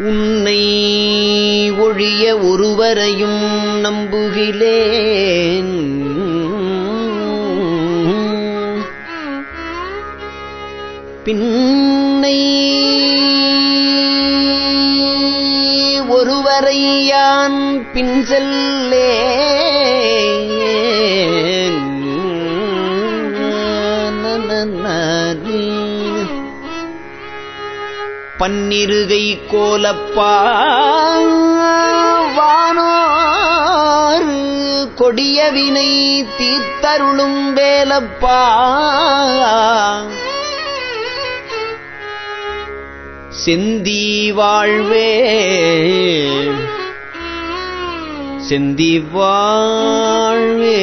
உன்னை ஒழிய ஒருவரையும் நம்புகிலேன் பின்னை ஒருவரை யான் பின் செல்லே பன்னிருகை கோலப்பா வானோர் கொடியவினை தீர்த்தருளும் வேலப்பா. செந்தி வாழ்வே செந்தி வாழ்வே.